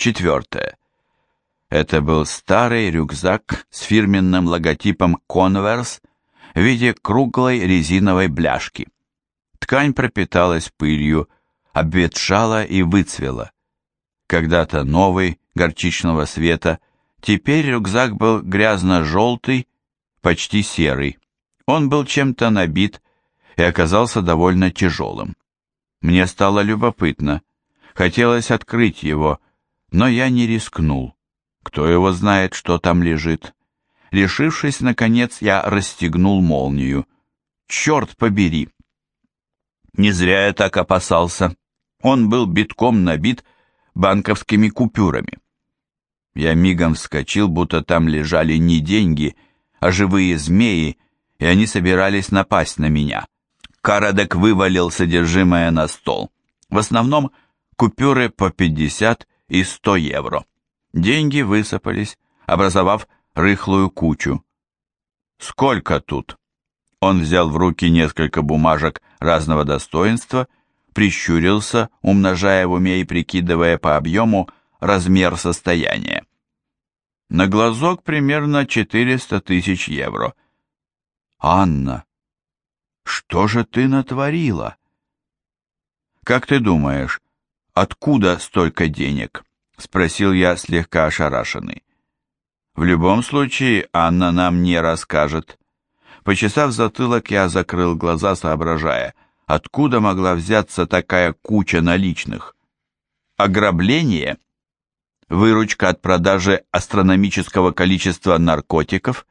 Четвертое. Это был старый рюкзак с фирменным логотипом Converse в виде круглой резиновой бляшки. Ткань пропиталась пылью, обветшала и выцвела. Когда-то новый, горчичного цвета, теперь рюкзак был грязно-желтый, почти серый. Он был чем-то набит и оказался довольно тяжелым. Мне стало любопытно. Хотелось открыть его, но я не рискнул. Кто его знает, что там лежит? Решившись, наконец, я расстегнул молнию. Черт побери! Не зря я так опасался. Он был битком набит банковскими купюрами. Я мигом вскочил, будто там лежали не деньги, а живые змеи, и они собирались напасть на меня. Карадек вывалил содержимое на стол. В основном купюры по 50 и 100 евро. Деньги высыпались, образовав рыхлую кучу. «Сколько тут?» Он взял в руки несколько бумажек разного достоинства, прищурился, умножая в уме и прикидывая по объему размер состояния. На глазок примерно 400 тысяч евро. «Анна, что же ты натворила?» «Как ты думаешь, откуда столько денег?» — спросил я слегка ошарашенный. «В любом случае, Анна нам не расскажет». Почесав затылок, я закрыл глаза, соображая, откуда могла взяться такая куча наличных. Ограбление? Выручка от продажи астрономического количества наркотиков?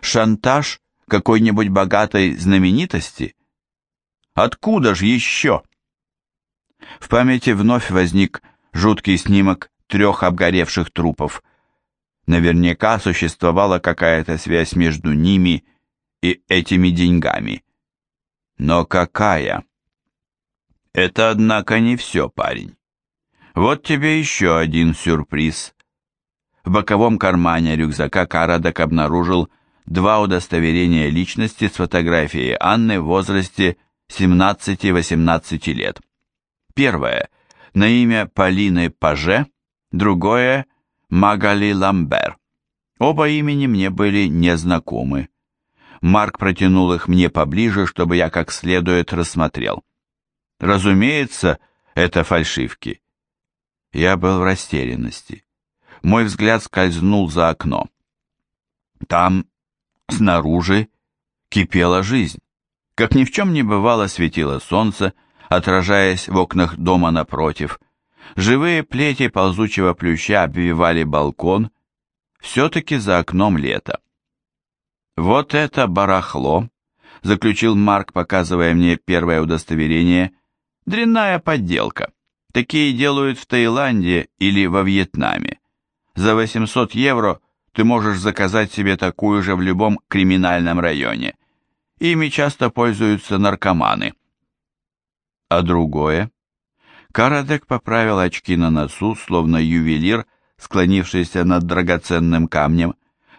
Шантаж какой-нибудь богатой знаменитости? Откуда ж еще? В памяти вновь возник жуткий снимок трех обгоревших трупов. Наверняка существовала какая-то связь между ними и этими деньгами. Но какая? Это, однако, не все, парень. Вот тебе еще один сюрприз. В боковом кармане рюкзака Карадок обнаружил два удостоверения личности с фотографией Анны в возрасте 17-18 лет. Первое – на имя Полины Паже, другое – Магали Ламбер. Оба имени мне были незнакомы. Марк протянул их мне поближе, чтобы я как следует рассмотрел. Разумеется, это фальшивки. Я был в растерянности. Мой взгляд скользнул за окно. Там, снаружи, кипела жизнь. Как ни в чем не бывало, светило солнце, отражаясь в окнах дома напротив. Живые плети ползучего плюща обвивали балкон. Все-таки за окном лето. «Вот это барахло!» — заключил Марк, показывая мне первое удостоверение. «Дрянная подделка. Такие делают в Таиланде или во Вьетнаме. За 800 евро ты можешь заказать себе такую же в любом криминальном районе. Ими часто пользуются наркоманы». А другое. Карадек поправил очки на носу, словно ювелир, склонившийся над драгоценным камнем,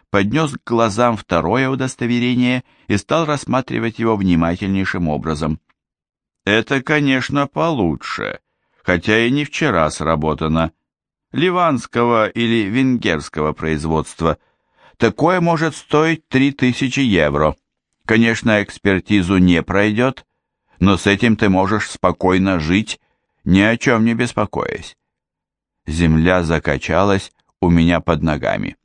поднес к глазам второе удостоверение и стал рассматривать его внимательнейшим образом. «Это, конечно, получше, хотя и не вчера сработано. Ливанского или венгерского производства. Такое может стоить 3000 евро. Конечно, экспертизу не пройдет, но с этим ты можешь спокойно жить, ни о чем не беспокоясь. Земля закачалась у меня под ногами.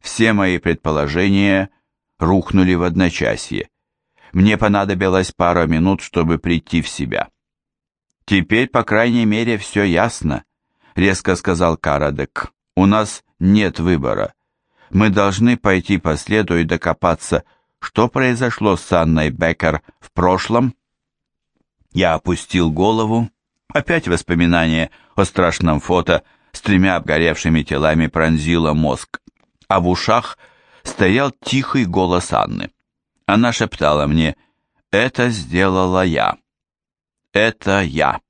Все мои предположения рухнули в одночасье. Мне понадобилось пара минут, чтобы прийти в себя. «Теперь, по крайней мере, все ясно», — резко сказал Карадек. «У нас нет выбора. Мы должны пойти по следу и докопаться, что произошло с Анной Беккер в прошлом я опустил голову. Опять воспоминание о страшном фото с тремя обгоревшими телами пронзило мозг. А в ушах стоял тихий голос Анны. Она шептала мне «Это сделала я». «Это я».